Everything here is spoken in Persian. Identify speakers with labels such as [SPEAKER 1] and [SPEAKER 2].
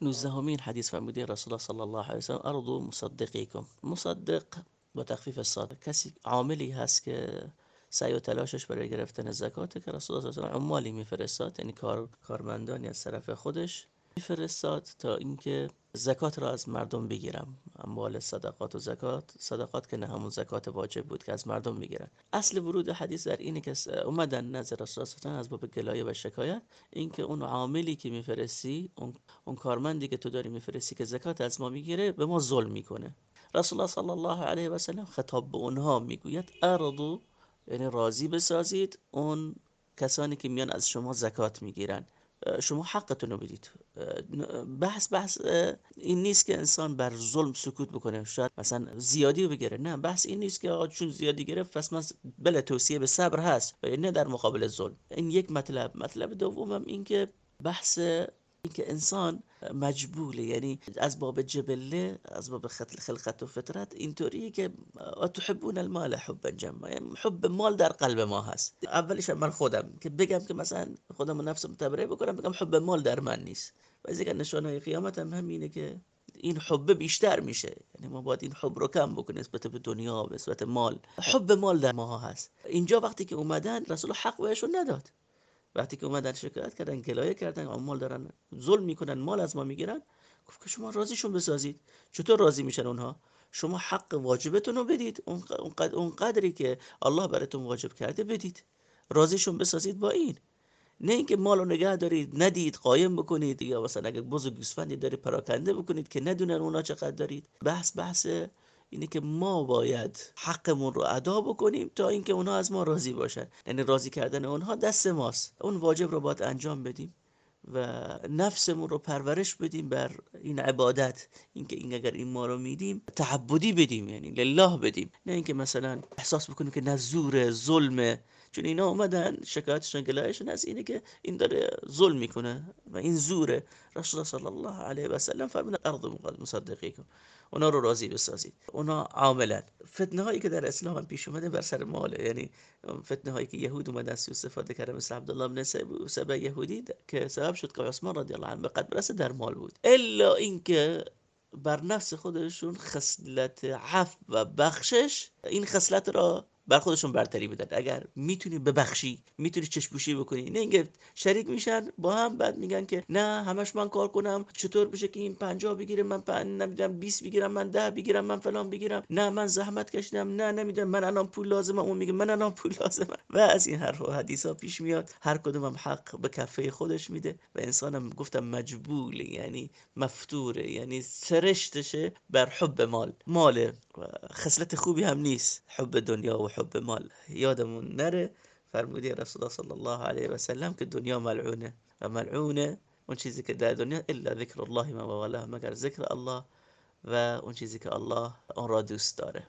[SPEAKER 1] نوزدهمین حدیث فرموده رسول الله صلی الله علیه و سلم ارضو مصدقیکم. مصدق با تخفیف صادق. کسی عاملی هست که سعی و تلاشش برای گرفتن زکات که رسول الله صلی الله علیه و عمالی میفرستاد یعنی کار کارمندانی از طرف خودش. میفرستاد تا اینکه زکات را از مردم بگیرم. اموال صدقات و زکات صدقات که نه همون زکات واجب بود که از مردم بگیرن. اصل ورود حدیث در اینه که اومدن نظر رسول از باب گلایه و شکایت. اینکه اون عاملی که میفرستی اون, اون کارمندی که تو داری میفرستی که زکات از ما می‌گیره به ما ظلم می‌کنه. رسول الله صلی الله علیه و سلم خطاب به اونها می‌گوید ارضو یعنی راضی بسازید اون کسانی که میان از شما زکات می‌گیرن. شما حقتون رو بدید بحث بحث این نیست که انسان بر ظلم سکوت بکنه. شاید مثلا زیادی بگیره. نه بحث این نیست که آقا چون زیادی گرفت پس من بله توصیه به صبر هست نه در مقابل ظلم. این یک مطلب. مطلب دومم این که بحث اینکه انسان مجبوله یعنی از باب جبله از باب خلقت و فطرت اینطوریه که تحبون المال حبا جما یعنی حب مال در قلب ما هست. اولش من خودم که بگم که مثلا خودم نفسم تبرئه بکنم بگم حب مال در من نیست. و از نشانه قیامت هم همینه که این حب بیشتر میشه. یعنی ما باید این حب رو کم بکنیم نسبت به دنیا و نسبت مال. حب مال در ما هست. اینجا وقتی که اومدن رسول حق بهشون نداد. وقتی که اومدن شکایت کردن گلایه کردن عمال دارن ظلم می‌کنن مال از ما می‌گیرن. گفت که شما راضیشون بسازید. چطور راضی میشن اونها؟ شما حق واجبتون رو بدید. اون قدری که الله براتون واجب کرده بدید. راضیشون بسازید با این. نه اینکه مال رو نگه دارید ندید قایم بکنید. یا مثلا اگه بزرگ گوسفندی داری پراکنده بکنید که ندونن اونا چقدر دارید. بحث بحث اینه که ما باید حقمون رو ادا بکنیم تا اینکه اونها از ما راضی باشن. یعنی راضی کردن اونها دست ماست. اون واجب رو باید انجام بدیم و نفسمون رو پرورش بدیم بر این عبادت. اینکه این اگر این ما رو میدیم تعبدی بدیم یعنی لله بدیم. نه اینکه مثلا احساس بکنیم که نزور ظلمه چون اینا اومدن شکایتشون گلایشون از اینه که این داره ظلم می‌کنه و این زوره. رسول الله صلی الله علیه و سلم فرمود ارض مصدقیکم. اونا رو راضی بسازید. اونا عاملا. فتنه هایی که در اسلام پیش اومده بر سر ماله یعنی فتنه هایی که یهود اومدن سو استفاده کردن مثل عبدالله بن سبا یهودی که سبب شد که عثمان رضی الله عنه به قد برسه در مال بود. الا اینکه بر نفس خودشون خصلت عفو و بخشش این خصلت را بر خودشون برتری بدن. اگر می‌تونی ببخشی می‌تونی چشپوشی بکنی. نه اینکه شریک میشن با هم بعد میگن که نه همش من کار کنم. چطور بشه که این 50 بگیره من پن... نمی‌دونم 20 بگیرم من 10 بگیرم من فلان بگیرم. نه من زحمت کشیدم. نه نمی‌دونم من الان پول لازمه. اون میگه من الان پول لازمه. و از این حرف و حدیثا پیش میاد. هر کدوم هم حق به کفه خودش میده و انسانم گفتم مجبول یعنی مفتوره یعنی سرشتشه بر حب مال. مال خصلت خوبی هم نیست. حب دنیا و حب مال یادمون نره فرمودی رسول الله صلی الله علیه و سلم که دنیا ملعونة. ملعونه اون چیزی که در دنیا إلا ذکر الله ما مگر ذکر الله و اون چیزی که الله اون را دوست داره